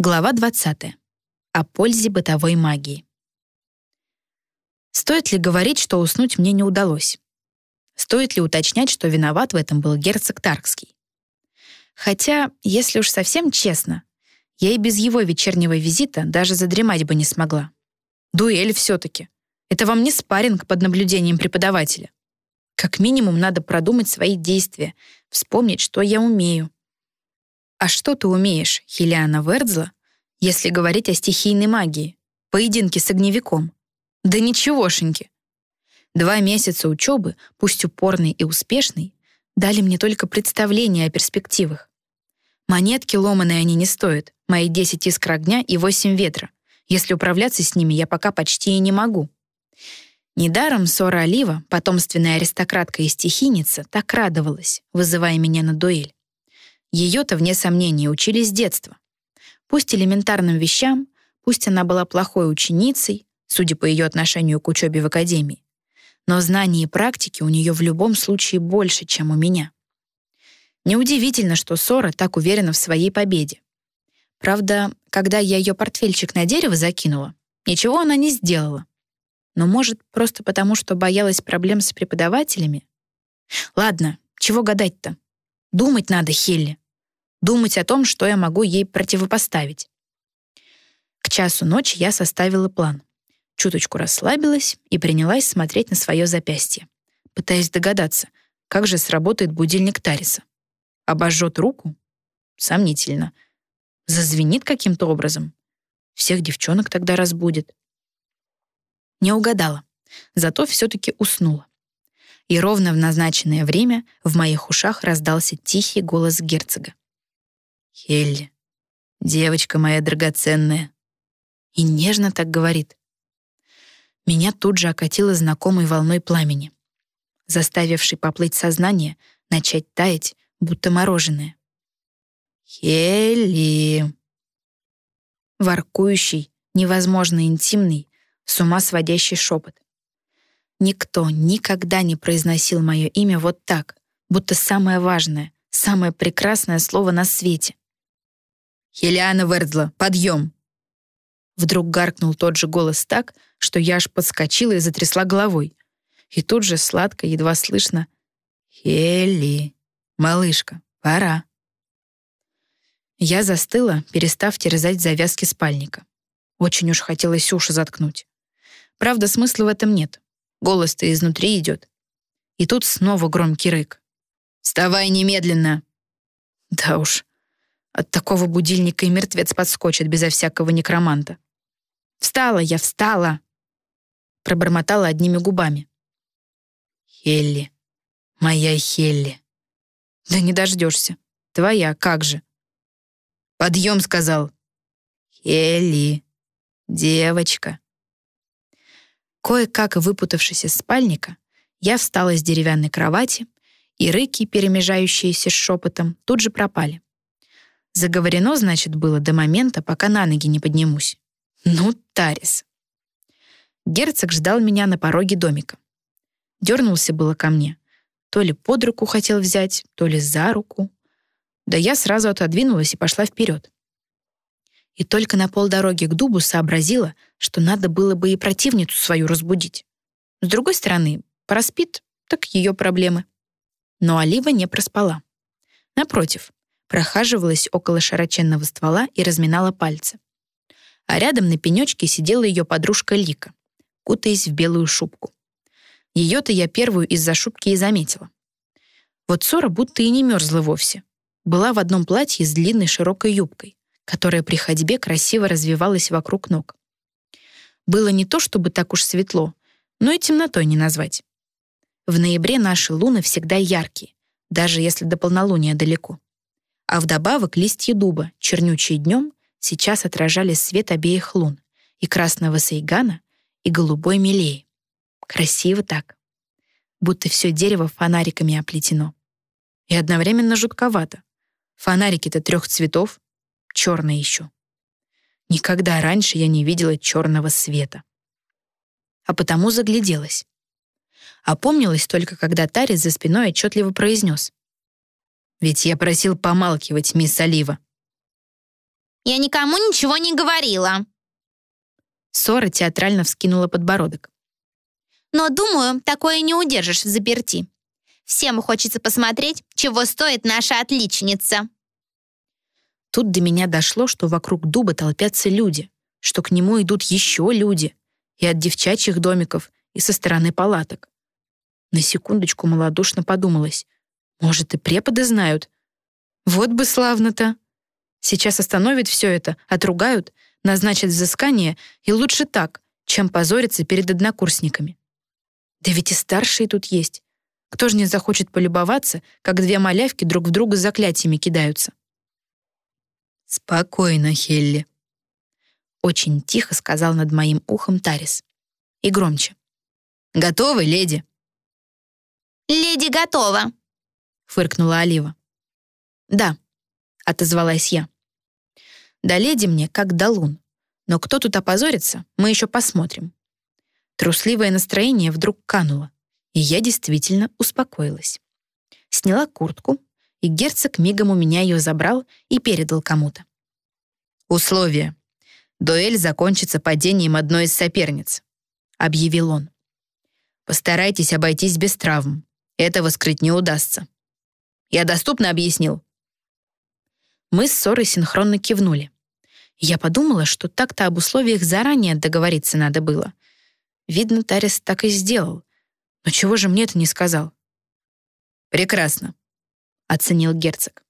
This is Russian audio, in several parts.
Глава 20. О пользе бытовой магии. Стоит ли говорить, что уснуть мне не удалось? Стоит ли уточнять, что виноват в этом был герцог Таркский? Хотя, если уж совсем честно, я и без его вечернего визита даже задремать бы не смогла. Дуэль все-таки. Это вам не спарринг под наблюдением преподавателя. Как минимум надо продумать свои действия, вспомнить, что я умею. А что ты умеешь, Хелиана Вердзла, если говорить о стихийной магии, поединке с огневиком? Да ничегошеньки. Два месяца учебы, пусть упорной и успешной, дали мне только представление о перспективах. Монетки ломаные они не стоят, мои 10 искр огня и 8 ветра. Если управляться с ними я пока почти и не могу. Недаром Сора Олива, потомственная аристократка и стихийница, так радовалась, вызывая меня на дуэль. Ее-то, вне сомнения, учили с детства. Пусть элементарным вещам, пусть она была плохой ученицей, судя по ее отношению к учебе в академии, но знаний и практики у нее в любом случае больше, чем у меня. Неудивительно, что Сора так уверена в своей победе. Правда, когда я ее портфельчик на дерево закинула, ничего она не сделала. Но, может, просто потому, что боялась проблем с преподавателями? Ладно, чего гадать-то? Думать надо, Хелли. Думать о том, что я могу ей противопоставить. К часу ночи я составила план. Чуточку расслабилась и принялась смотреть на свое запястье, пытаясь догадаться, как же сработает будильник Тариса. Обожжет руку? Сомнительно. Зазвенит каким-то образом? Всех девчонок тогда разбудит. Не угадала, зато все-таки уснула и ровно в назначенное время в моих ушах раздался тихий голос герцога. «Хелли, девочка моя драгоценная». И нежно так говорит. Меня тут же окатило знакомой волной пламени, заставившей поплыть сознание, начать таять, будто мороженое. «Хелли!» Воркующий, невозможно интимный, с ума сводящий шепот. Никто никогда не произносил мое имя вот так, будто самое важное, самое прекрасное слово на свете. «Хелиана Вердзла, подъем!» Вдруг гаркнул тот же голос так, что я аж подскочила и затрясла головой. И тут же сладко, едва слышно «Хели, малышка, пора». Я застыла, перестав терзать завязки спальника. Очень уж хотелось уши заткнуть. Правда, смысла в этом нет. Голос-то изнутри идет. И тут снова громкий рык. «Вставай немедленно!» Да уж, от такого будильника и мертвец подскочит безо всякого некроманта. «Встала я, встала!» Пробормотала одними губами. «Хелли, моя Хелли!» «Да не дождешься. Твоя, как же?» «Подъем!» — сказал. «Хелли, девочка!» Кое-как выпутавшись из спальника, я встала с деревянной кровати, и рыки, перемежающиеся с шепотом, тут же пропали. Заговорено, значит, было до момента, пока на ноги не поднимусь. Ну, Тарис. Герцог ждал меня на пороге домика. Дернулся было ко мне. То ли под руку хотел взять, то ли за руку. Да я сразу отодвинулась и пошла вперед и только на полдороги к дубу сообразила, что надо было бы и противницу свою разбудить. С другой стороны, проспит, так ее проблемы. Но Олива не проспала. Напротив, прохаживалась около широченного ствола и разминала пальцы. А рядом на пенечке сидела ее подружка Лика, кутаясь в белую шубку. Ее-то я первую из-за шубки и заметила. Вот Сора будто и не мерзла вовсе. Была в одном платье с длинной широкой юбкой, которая при ходьбе красиво развивалась вокруг ног. Было не то чтобы так уж светло, но и темнотой не назвать. В ноябре наши луны всегда яркие, даже если до полнолуния далеко. А вдобавок листья дуба, чернючие днем, сейчас отражали свет обеих лун, и красного сайгана, и голубой мелеи. Красиво так. Будто все дерево фонариками оплетено. И одновременно жутковато. Фонарики-то трех цветов, черный еще. Никогда раньше я не видела черного света. А потому загляделась. Опомнилась только, когда Тарис за спиной отчетливо произнес. «Ведь я просил помалкивать, мисс Олива». Я никому ничего не говорила». Сора театрально вскинула подбородок. «Но, думаю, такое не удержишь в заперти. Всем хочется посмотреть, чего стоит наша отличница». Тут до меня дошло, что вокруг дуба толпятся люди, что к нему идут еще люди, и от девчачьих домиков, и со стороны палаток. На секундочку малодушно подумалось. Может, и преподы знают? Вот бы славно-то. Сейчас остановят все это, отругают, назначат взыскание, и лучше так, чем позориться перед однокурсниками. Да ведь и старшие тут есть. Кто же не захочет полюбоваться, как две малявки друг в друга заклятиями кидаются? «Спокойно, Хелли», — очень тихо сказал над моим ухом Тарис. И громче. «Готовы, леди?» «Леди готова», — фыркнула Олива. «Да», — отозвалась я. «Да леди мне, как до лун. Но кто тут опозорится, мы еще посмотрим». Трусливое настроение вдруг кануло, и я действительно успокоилась. Сняла куртку, и герцог мигом у меня ее забрал и передал кому-то. «Условие. Дуэль закончится падением одной из соперниц», — объявил он. «Постарайтесь обойтись без травм. Этого скрыть не удастся. Я доступно объяснил?» Мы с Сорой синхронно кивнули. Я подумала, что так-то об условиях заранее договориться надо было. Видно, Тарис так и сделал. Но чего же мне это не сказал? «Прекрасно», — оценил герцог.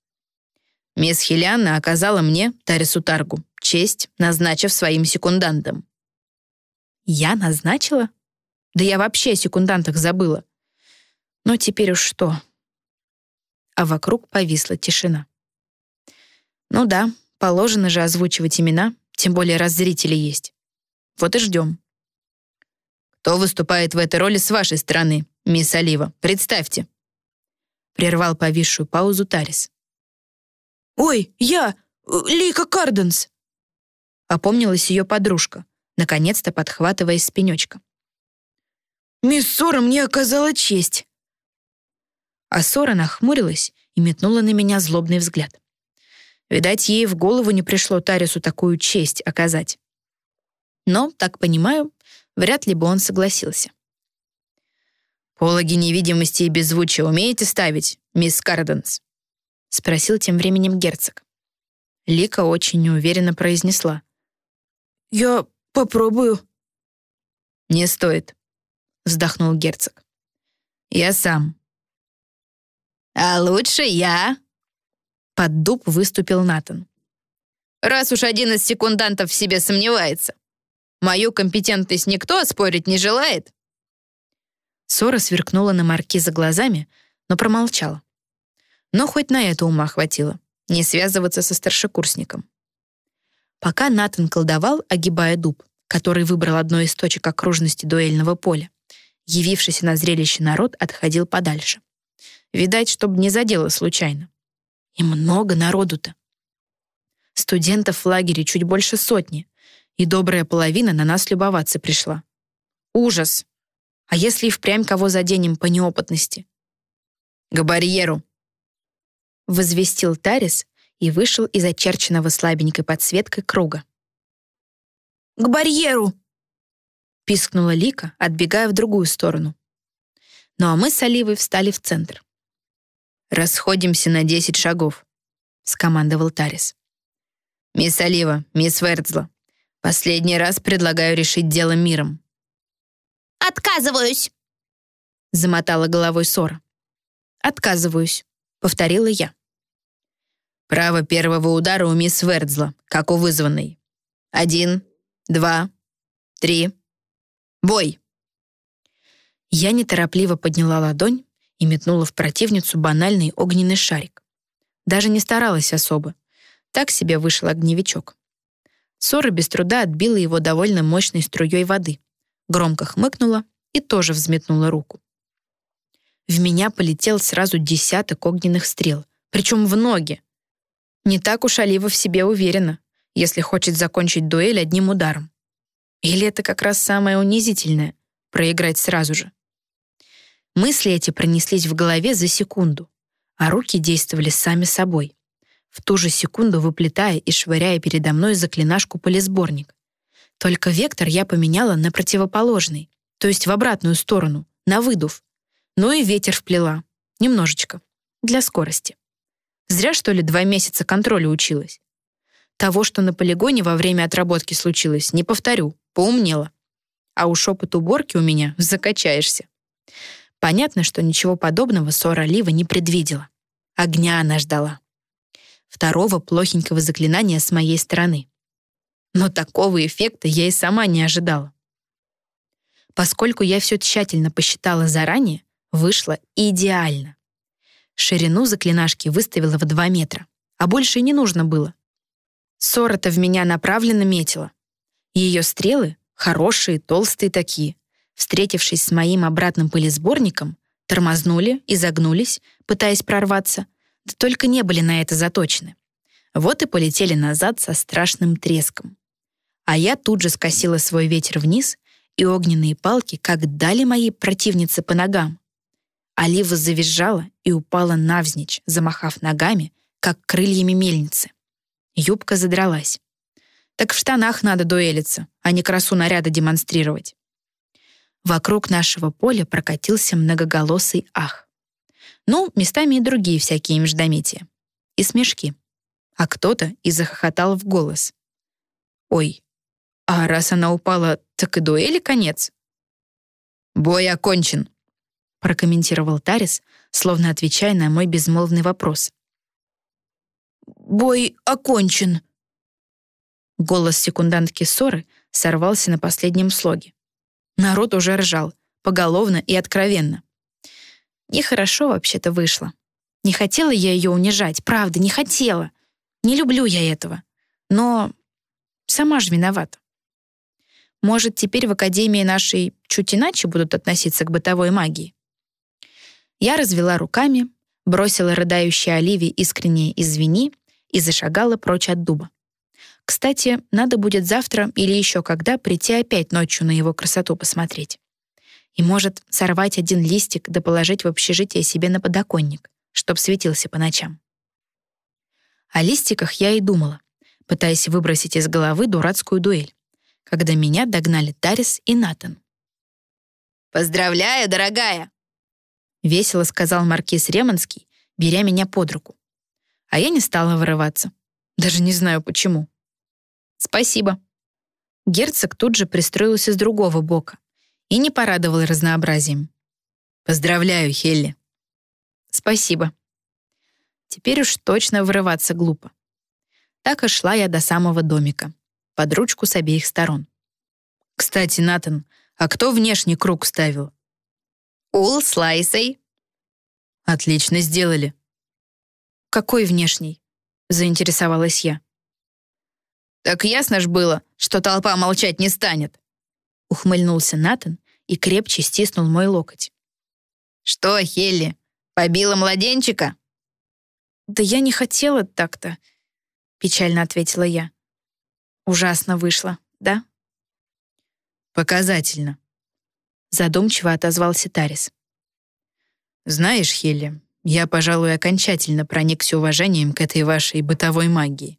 «Мисс Хелианна оказала мне, Тарису Таргу, честь, назначив своим секундантом». «Я назначила? Да я вообще о секундантах забыла. Но теперь уж что? А вокруг повисла тишина. Ну да, положено же озвучивать имена, тем более раз зрители есть. Вот и ждем. «Кто выступает в этой роли с вашей стороны, мисс Олива? Представьте!» Прервал повисшую паузу Тарис. «Ой, я! Лика Карденс!» Опомнилась ее подружка, наконец-то подхватывая с пенечка. «Мисс Сора мне оказала честь. А Сора нахмурилась и метнула на меня злобный взгляд. Видать, ей в голову не пришло Тарису такую честь оказать. Но, так понимаю, вряд ли бы он согласился. «Пологи невидимости и беззвучия умеете ставить, мисс Карденс?» — спросил тем временем герцог. Лика очень неуверенно произнесла. «Я попробую». «Не стоит», — вздохнул герцог. «Я сам. «А лучше я!» Под дуб выступил Натан. «Раз уж один из секундантов в себе сомневается, мою компетентность никто спорить не желает?» Сора сверкнула на маркиза глазами, но промолчала. Но хоть на это ума хватило, не связываться со старшекурсником. Пока Натан колдовал, огибая дуб, который выбрал одной из точек окружности дуэльного поля, явившийся на зрелище народ отходил подальше. Видать, чтобы не задело случайно. И много народу-то. Студентов в лагере чуть больше сотни, и добрая половина на нас любоваться пришла. Ужас! А если и впрямь кого заденем по неопытности? «К барьеру!» Возвестил Тарис и вышел из очерченного слабенькой подсветкой круга. «К барьеру!» пискнула Лика, отбегая в другую сторону. Ну а мы с Оливой встали в центр. «Расходимся на десять шагов», — скомандовал Тарис. «Мисс Олива, мисс Вердзла, последний раз предлагаю решить дело миром». «Отказываюсь», — замотала головой Сора. «Отказываюсь», — повторила я. «Право первого удара у мисс Вердзла, как у вызванной. Один, два, три. Бой!» Я неторопливо подняла ладонь, и метнула в противницу банальный огненный шарик. Даже не старалась особо. Так себе вышел огневичок. Сора без труда отбила его довольно мощной струей воды, громко хмыкнула и тоже взметнула руку. В меня полетел сразу десяток огненных стрел, причем в ноги. Не так уж Олива в себе уверена, если хочет закончить дуэль одним ударом. Или это как раз самое унизительное — проиграть сразу же. Мысли эти пронеслись в голове за секунду, а руки действовали сами собой. в ту же секунду выплетая и швыряя передо мной заклинашку-полисборник. Только вектор я поменяла на противоположный, то есть в обратную сторону, на выдув. Ну и ветер вплела. Немножечко. Для скорости. Зря, что ли, два месяца контроля училась. Того, что на полигоне во время отработки случилось, не повторю, поумнела. А уж опыт уборки у меня закачаешься. Понятно, что ничего подобного ссора Лива не предвидела. Огня она ждала. Второго плохенького заклинания с моей стороны. Но такого эффекта я и сама не ожидала. Поскольку я все тщательно посчитала заранее, вышло идеально. Ширину заклинашки выставила в 2 метра, а больше и не нужно было. Ссора-то в меня направленно метила. Ее стрелы, хорошие, толстые такие, встретившись с моим обратным пылесборником, тормознули, изогнулись, пытаясь прорваться, да только не были на это заточены. Вот и полетели назад со страшным треском. А я тут же скосила свой ветер вниз, и огненные палки как дали моей противнице по ногам. Олива завизжала и упала навзничь, замахав ногами, как крыльями мельницы. Юбка задралась. Так в штанах надо дуэлиться, а не красу наряда демонстрировать. Вокруг нашего поля прокатился многоголосый ах. Ну, местами и другие всякие междометия. И смешки. А кто-то и захохотал в голос. «Ой, а раз она упала, так и дуэли конец?» «Бой окончен», — прокомментировал Тарис, словно отвечая на мой безмолвный вопрос. Бой окончен». Голос секундантки Соры сорвался на последнем слоге. Народ уже ржал, поголовно и откровенно. Нехорошо вообще-то вышло. Не хотела я ее унижать, правда, не хотела. Не люблю я этого. Но сама же виновата. Может, теперь в Академии нашей чуть иначе будут относиться к бытовой магии? Я развела руками, бросила рыдающей Оливии искреннее «извини» и зашагала прочь от дуба. Кстати, надо будет завтра или еще когда прийти опять ночью на его красоту посмотреть. И, может, сорвать один листик да положить в общежитие себе на подоконник, чтоб светился по ночам. О листиках я и думала, пытаясь выбросить из головы дурацкую дуэль, когда меня догнали Тарис и Натан. «Поздравляю, дорогая!» — весело сказал маркиз Ремонский, беря меня под руку. А я не стала вырываться. Даже не знаю почему. Спасибо. Герцог тут же пристроился с другого бока и не порадовал разнообразием. Поздравляю, Хелли. Спасибо. Теперь уж точно вырываться глупо. Так и шла я до самого домика, под ручку с обеих сторон. Кстати, Натан, а кто внешний круг ставил? Ул с Лайсой. Отлично сделали. «Какой внешний?» — заинтересовалась я. «Так ясно ж было, что толпа молчать не станет», — ухмыльнулся Натан и крепче стиснул мой локоть. «Что, Хелли, побила младенчика?» «Да я не хотела так-то», — печально ответила я. «Ужасно вышло, да?» «Показательно», — задумчиво отозвался Тарис. «Знаешь, Хелли, я, пожалуй, окончательно проникся уважением к этой вашей бытовой магии.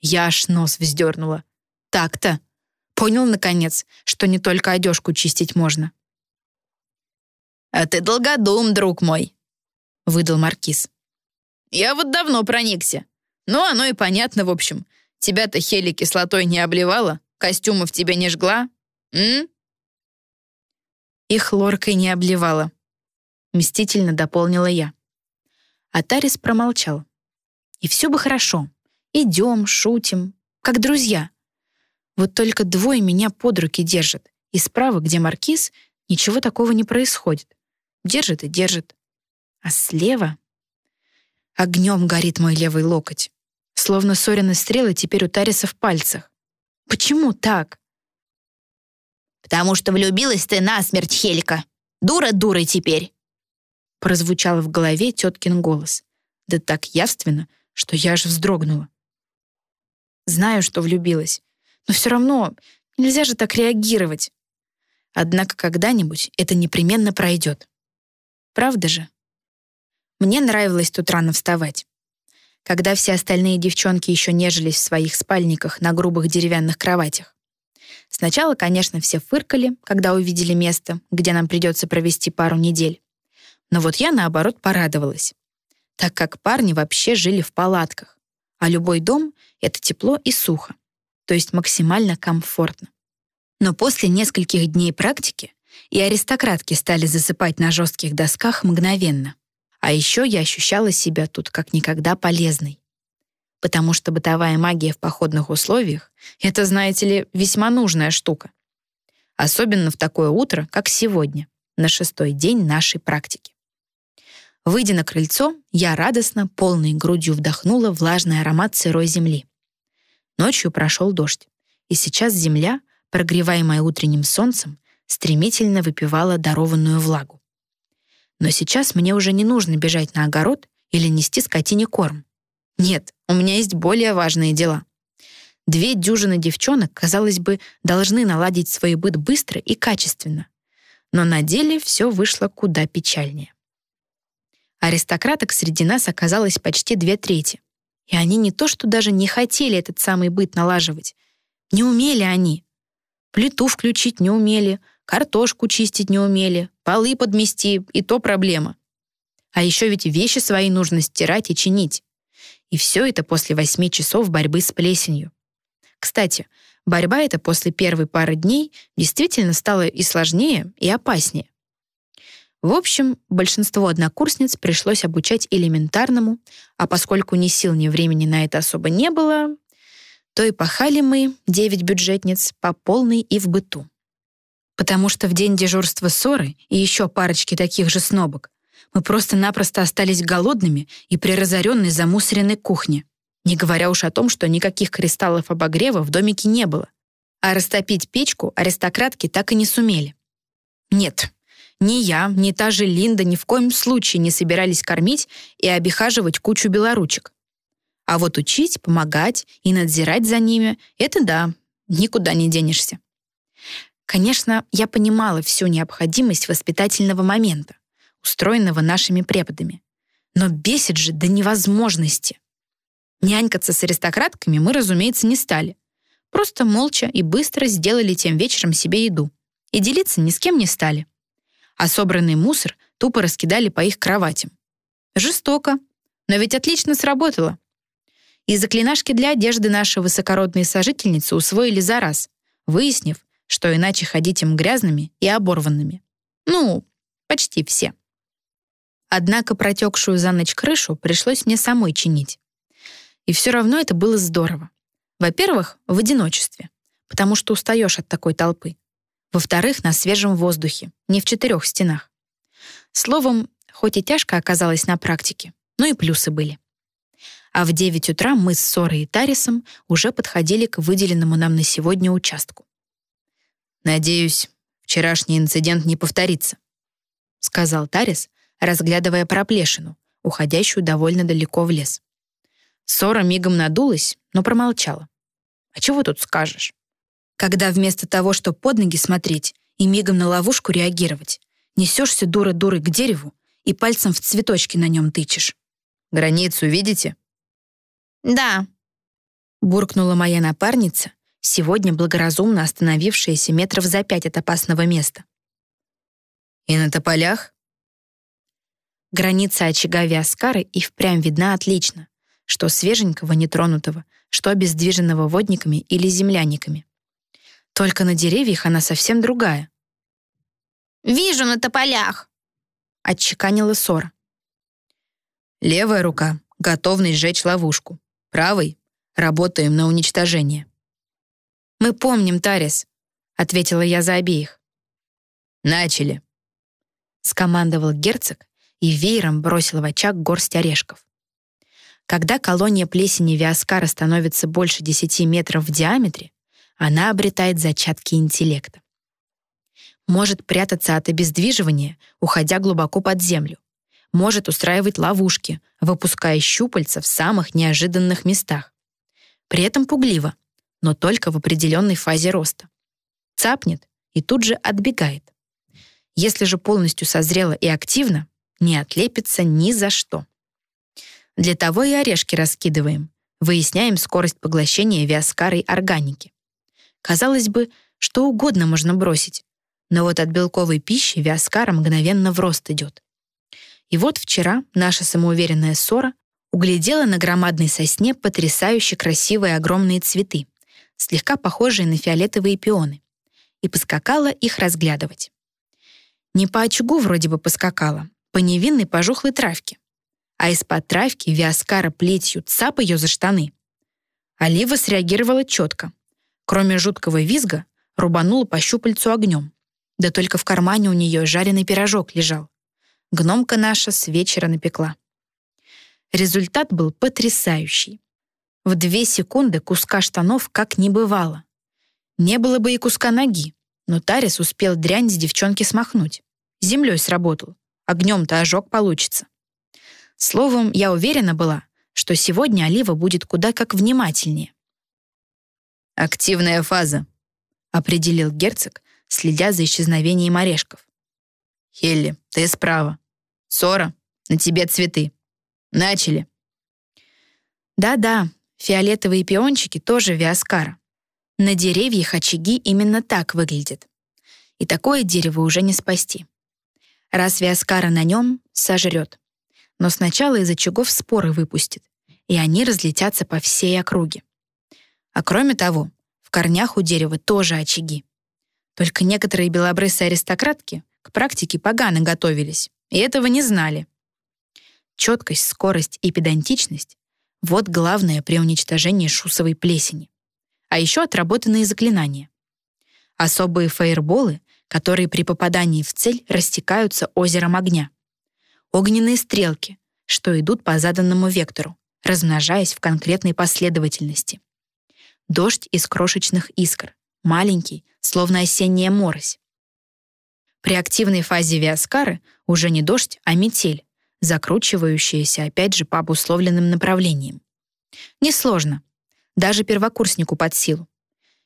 Я аж нос вздернула. Так-то. Понял, наконец, что не только одежку чистить можно. «А ты долгодум, друг мой», — выдал Маркиз. «Я вот давно проникся. Ну, оно и понятно, в общем. Тебя-то Хели кислотой не обливала, костюмов тебе не жгла, м?» И хлоркой не обливала, мстительно дополнила я. А Тарис промолчал. И все бы хорошо. Идем, шутим, как друзья. Вот только двое меня под руки держат. И справа, где маркиз, ничего такого не происходит. Держит и держит. А слева... Огнем горит мой левый локоть. Словно ссоренные стрелы теперь у Тариса в пальцах. Почему так? «Потому что влюбилась ты насмерть, Хелька. Дура дурой теперь!» прозвучал в голове теткин голос. Да так явственно, что я аж вздрогнула. Знаю, что влюбилась, но все равно нельзя же так реагировать. Однако когда-нибудь это непременно пройдет. Правда же? Мне нравилось тут рано вставать. Когда все остальные девчонки еще нежились в своих спальниках на грубых деревянных кроватях. Сначала, конечно, все фыркали, когда увидели место, где нам придется провести пару недель. Но вот я, наоборот, порадовалась, так как парни вообще жили в палатках, а любой дом — это тепло и сухо, то есть максимально комфортно. Но после нескольких дней практики и аристократки стали засыпать на жестких досках мгновенно. А еще я ощущала себя тут как никогда полезной. Потому что бытовая магия в походных условиях — это, знаете ли, весьма нужная штука. Особенно в такое утро, как сегодня, на шестой день нашей практики. Выйдя на крыльцо, я радостно, полной грудью вдохнула влажный аромат сырой земли. Ночью прошел дождь, и сейчас земля, прогреваемая утренним солнцем, стремительно выпивала дарованную влагу. Но сейчас мне уже не нужно бежать на огород или нести скотине корм. Нет, у меня есть более важные дела. Две дюжины девчонок, казалось бы, должны наладить свой быт быстро и качественно. Но на деле все вышло куда печальнее. Аристократок среди нас оказалось почти две трети. И они не то что даже не хотели этот самый быт налаживать. Не умели они. Плиту включить не умели, картошку чистить не умели, полы подмести, и то проблема. А еще ведь вещи свои нужно стирать и чинить. И все это после восьми часов борьбы с плесенью. Кстати, борьба эта после первой пары дней действительно стала и сложнее, и опаснее. В общем, большинство однокурсниц пришлось обучать элементарному, а поскольку ни сил, ни времени на это особо не было, то и пахали мы, девять бюджетниц, по полной и в быту потому что в день дежурства ссоры и еще парочки таких же снобок мы просто-напросто остались голодными и при разоренной замусоренной кухне, не говоря уж о том, что никаких кристаллов обогрева в домике не было, а растопить печку аристократки так и не сумели. Нет, ни я, ни та же Линда ни в коем случае не собирались кормить и обихаживать кучу белоручек. А вот учить, помогать и надзирать за ними — это да, никуда не денешься. Конечно, я понимала всю необходимость воспитательного момента, устроенного нашими преподами. Но бесит же до невозможности. Нянькаться с аристократками мы, разумеется, не стали. Просто молча и быстро сделали тем вечером себе еду. И делиться ни с кем не стали. А собранный мусор тупо раскидали по их кроватям. Жестоко, но ведь отлично сработало. И заклинашки для одежды наши высокородные сожительницы усвоили за раз, выяснив, что иначе ходить им грязными и оборванными. Ну, почти все. Однако протекшую за ночь крышу пришлось мне самой чинить. И все равно это было здорово. Во-первых, в одиночестве, потому что устаешь от такой толпы. Во-вторых, на свежем воздухе, не в четырех стенах. Словом, хоть и тяжко оказалось на практике, но и плюсы были. А в 9 утра мы с Сорой и Тарисом уже подходили к выделенному нам на сегодня участку. «Надеюсь, вчерашний инцидент не повторится», — сказал Тарис, разглядывая проплешину, уходящую довольно далеко в лес. Сора мигом надулась, но промолчала. «А чего тут скажешь?» Когда вместо того, чтобы под ноги смотреть и мигом на ловушку реагировать, несешься дура-дурой к дереву и пальцем в цветочки на нем тычешь. «Границу видите?» «Да», — буркнула моя напарница, сегодня благоразумно остановившаяся метров за пять от опасного места. «И на тополях?» Граница очага Виаскары и впрямь видна отлично, что свеженького, нетронутого, что обездвиженного водниками или земляниками. Только на деревьях она совсем другая. «Вижу на тополях», — отчеканила Сора. «Левая рука — готовность сжечь ловушку. Правой — работаем на уничтожение». «Мы помним, Тарис», — ответила я за обеих. «Начали», — скомандовал герцог и веером бросил в очаг горсть орешков. Когда колония плесени Виаскара становится больше 10 метров в диаметре, она обретает зачатки интеллекта. Может прятаться от обездвиживания, уходя глубоко под землю. Может устраивать ловушки, выпуская щупальца в самых неожиданных местах. При этом пугливо — но только в определенной фазе роста. Цапнет и тут же отбегает. Если же полностью созрела и активна, не отлепится ни за что. Для того и орешки раскидываем. Выясняем скорость поглощения виаскарой органики. Казалось бы, что угодно можно бросить. Но вот от белковой пищи виаскара мгновенно в рост идет. И вот вчера наша самоуверенная ссора углядела на громадной сосне потрясающе красивые огромные цветы, слегка похожие на фиолетовые пионы, и поскакала их разглядывать. Не по очагу вроде бы поскакала, по невинной пожухлой травке. А из-под травки Виаскара плетью цап ее за штаны. Олива среагировала четко. Кроме жуткого визга, рубанула по щупальцу огнем. Да только в кармане у нее жареный пирожок лежал. Гномка наша с вечера напекла. Результат был потрясающий. В две секунды куска штанов как не бывало. Не было бы и куска ноги, но Тарис успел дрянь с девчонки смахнуть. Землей сработал. Огнем-то ожог получится. Словом, я уверена была, что сегодня Олива будет куда как внимательнее. «Активная фаза», — определил герцог, следя за исчезновением орешков. «Хелли, ты справа. Сора, на тебе цветы. Начали». Да-да, фиолетовые пиончики тоже виаскара. На деревьях очаги именно так выглядят. И такое дерево уже не спасти. Раз виаскара на нем, сожрет. Но сначала из очагов споры выпустит, и они разлетятся по всей округе. А кроме того, в корнях у дерева тоже очаги. Только некоторые белобрысые аристократки к практике погано готовились, и этого не знали. Четкость, скорость и педантичность — вот главное при уничтожении шусовой плесени. А еще отработанные заклинания. Особые фаерболы, которые при попадании в цель растекаются озером огня. Огненные стрелки, что идут по заданному вектору, размножаясь в конкретной последовательности. Дождь из крошечных искр, маленький, словно осенняя морось. При активной фазе виаскары уже не дождь, а метель, закручивающаяся опять же по обусловленным направлениям. Несложно. Даже первокурснику под силу.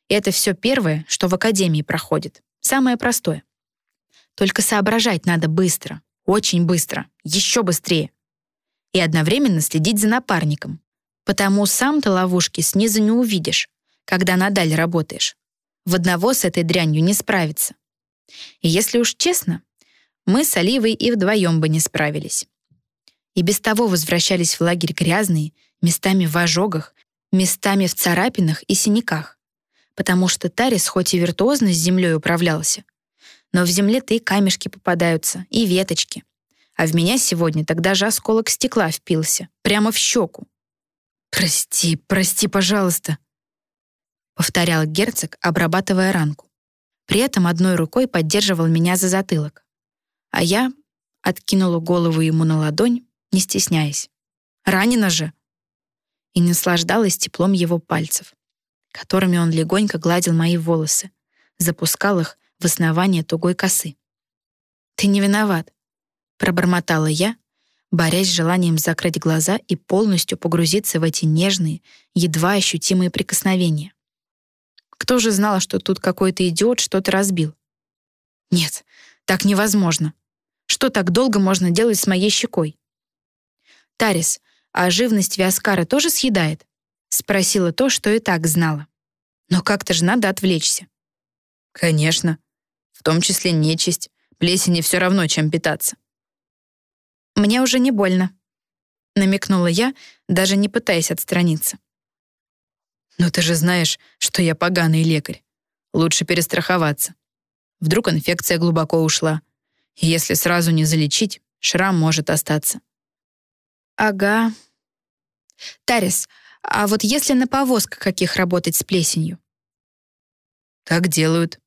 Это все первое, что в академии проходит. Самое простое. Только соображать надо быстро, очень быстро, еще быстрее. И одновременно следить за напарником. Потому сам-то ловушки снизу не увидишь, когда на даль работаешь. В одного с этой дрянью не справиться. И если уж честно, мы с Оливой и вдвоем бы не справились. И без того возвращались в лагерь грязные, местами в ожогах, местами в царапинах и синяках. Потому что Тарис хоть и виртуозно с землей управлялся, но в земле-то и камешки попадаются, и веточки. А в меня сегодня тогда же осколок стекла впился, прямо в щеку. «Прости, прости, пожалуйста», — повторял герцог, обрабатывая ранку. При этом одной рукой поддерживал меня за затылок. А я откинула голову ему на ладонь, не стесняясь. «Ранена же!» И наслаждалась теплом его пальцев, которыми он легонько гладил мои волосы, запускал их в основание тугой косы. «Ты не виноват», — пробормотала я, борясь с желанием закрыть глаза и полностью погрузиться в эти нежные, едва ощутимые прикосновения. Кто же знал, что тут какой-то идиот что-то разбил? Нет, так невозможно. Что так долго можно делать с моей щекой? Тарис, а живность Виаскара тоже съедает? Спросила то, что и так знала. Но как-то же надо отвлечься. Конечно. В том числе нечисть. Плесени все равно, чем питаться. Мне уже не больно. Намекнула я, даже не пытаясь отстраниться. Но ты же знаешь, что я поганый лекарь. Лучше перестраховаться. Вдруг инфекция глубоко ушла. Если сразу не залечить, шрам может остаться. Ага. Тарис, а вот если на повозках каких работать с плесенью? Так делают.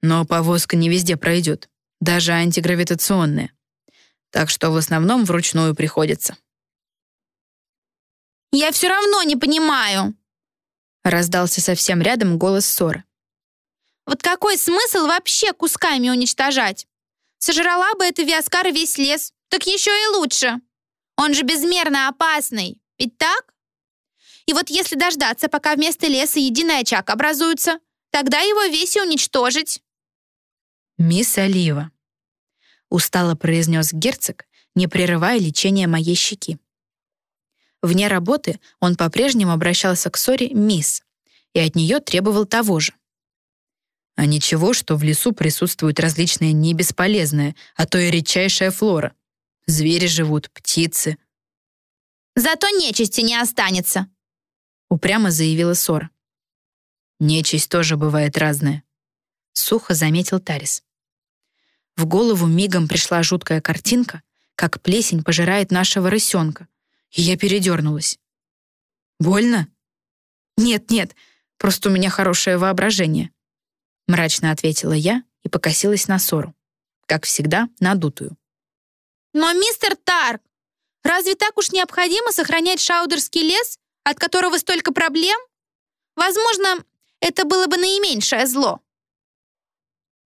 Но повозка не везде пройдет, даже антигравитационная. Так что в основном вручную приходится. «Я все равно не понимаю», Раздался совсем рядом голос ссоры. «Вот какой смысл вообще кусками уничтожать? Сожрала бы эта Виаскара весь лес, так еще и лучше. Он же безмерно опасный, ведь так? И вот если дождаться, пока вместо леса единый очаг образуется, тогда его весь и уничтожить». «Мисс Олива», — устало произнес герцог, не прерывая лечения моей щеки. Вне работы он по-прежнему обращался к Соре «мисс» и от нее требовал того же. А ничего, что в лесу присутствует различная не бесполезная, а то и редчайшая флора. Звери живут, птицы. «Зато нечисти не останется», — упрямо заявила Сора. «Нечисть тоже бывает разная», — сухо заметил Тарис. В голову мигом пришла жуткая картинка, как плесень пожирает нашего рысенка, и я передернулась. «Больно?» «Нет, нет, просто у меня хорошее воображение», — мрачно ответила я и покосилась на ссору. Как всегда, надутую. «Но, мистер Тарк, разве так уж необходимо сохранять Шаудерский лес, от которого столько проблем? Возможно, это было бы наименьшее зло».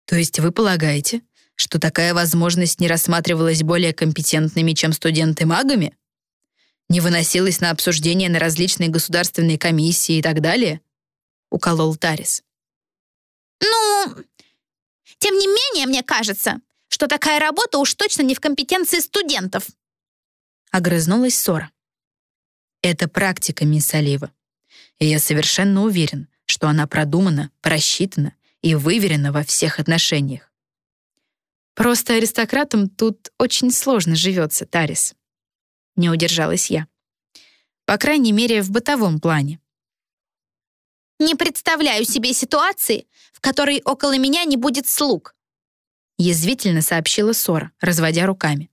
«То есть вы полагаете, что такая возможность не рассматривалась более компетентными, чем студенты-магами? Не выносилась на обсуждение на различные государственные комиссии и так далее?» — уколол Тарис. «Ну, тем не менее, мне кажется, что такая работа уж точно не в компетенции студентов». Огрызнулась Сора. «Это практика, мисс Олива. И я совершенно уверен, что она продумана, просчитана и выверена во всех отношениях. Просто аристократам тут очень сложно живется, Тарис. Не удержалась я. По крайней мере, в бытовом плане. Не представляю себе ситуации, в которой около меня не будет слуг. Язвительно сообщила Сора, разводя руками.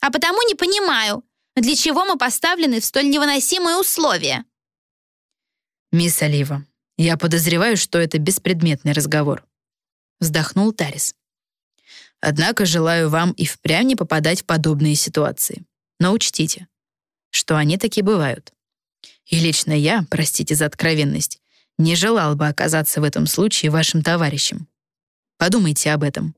А потому не понимаю, для чего мы поставлены в столь невыносимые условия. Мисс Олива, я подозреваю, что это беспредметный разговор. Вздохнул Тарис. Однако желаю вам и впрямь не попадать в подобные ситуации. Но учтите, что они таки бывают. И лично я, простите за откровенность, не желал бы оказаться в этом случае вашим товарищем. Подумайте об этом.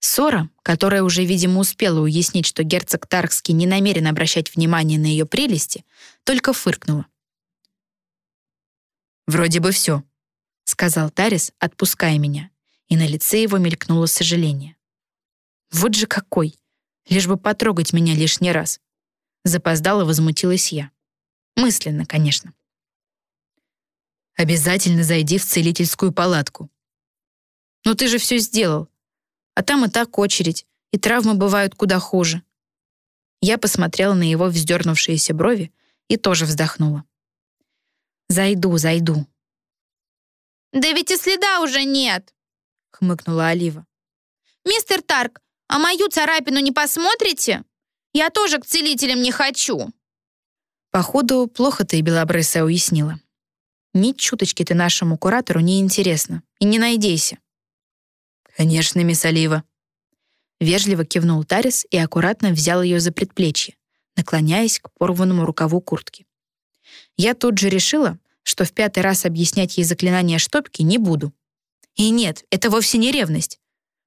Сора, которая уже, видимо, успела уяснить, что герцог Таркский не намерен обращать внимание на ее прелести, только фыркнула. «Вроде бы все», — сказал Тарис, отпуская меня и на лице его мелькнуло сожаление. «Вот же какой! Лишь бы потрогать меня лишний раз!» Запоздало возмутилась я. Мысленно, конечно. «Обязательно зайди в целительскую палатку». «Но ты же все сделал. А там и так очередь, и травмы бывают куда хуже». Я посмотрела на его вздернувшиеся брови и тоже вздохнула. «Зайду, зайду». «Да ведь и следа уже нет!» — хмыкнула Олива. «Мистер Тарк, а мою царапину не посмотрите? Я тоже к целителям не хочу». Походу, плохо ты, Белобрысая, уяснила. Ни чуточки ты нашему куратору не интересно. И не найдейся. «Конечно, мисс Олива». Вежливо кивнул Тарис и аккуратно взял ее за предплечье, наклоняясь к порванному рукаву куртки. Я тут же решила, что в пятый раз объяснять ей заклинание штопки не буду. И нет, это вовсе не ревность.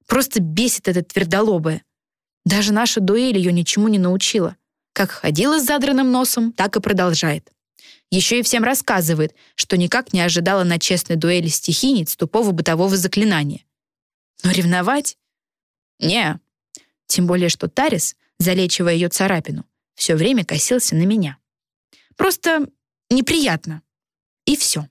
Просто бесит эта твердолобая. Даже наша дуэль ее ничему не научила. Как ходила с задранным носом, так и продолжает. Еще и всем рассказывает, что никак не ожидала на честной дуэли стихийниц тупого бытового заклинания. Но ревновать? Не. Тем более, что Тарис, залечивая ее царапину, все время косился на меня. Просто неприятно. И все.